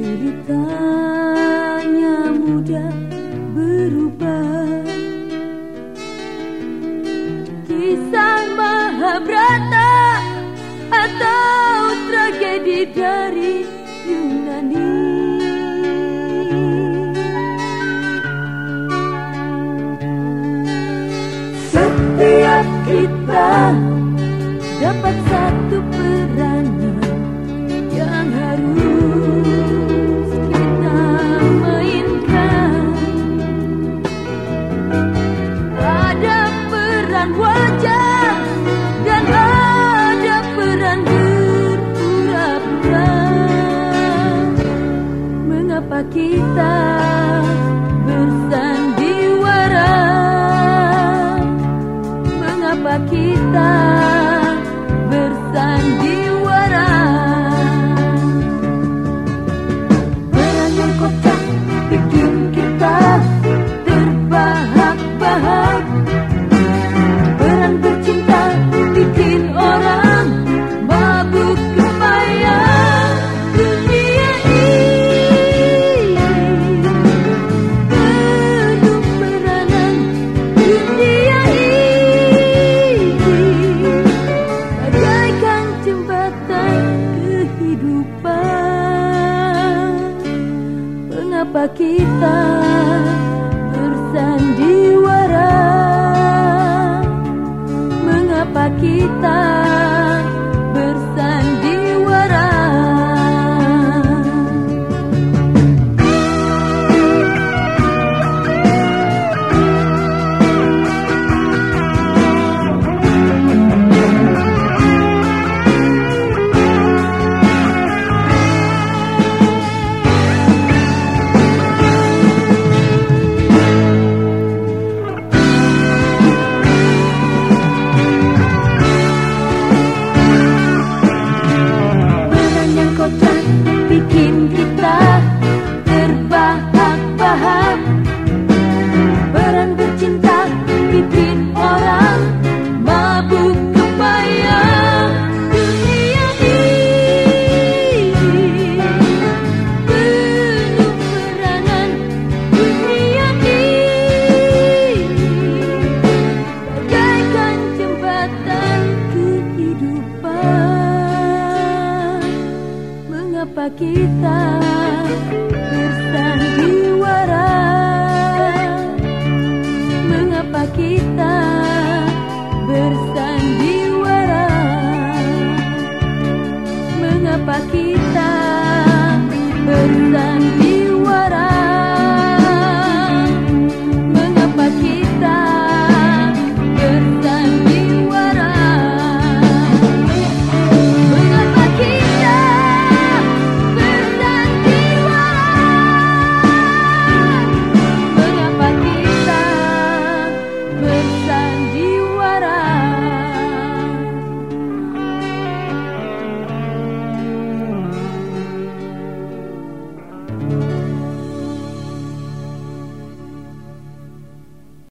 Ceritanya mudah berubah. Kisah Mengapa kita mengapa kita Kita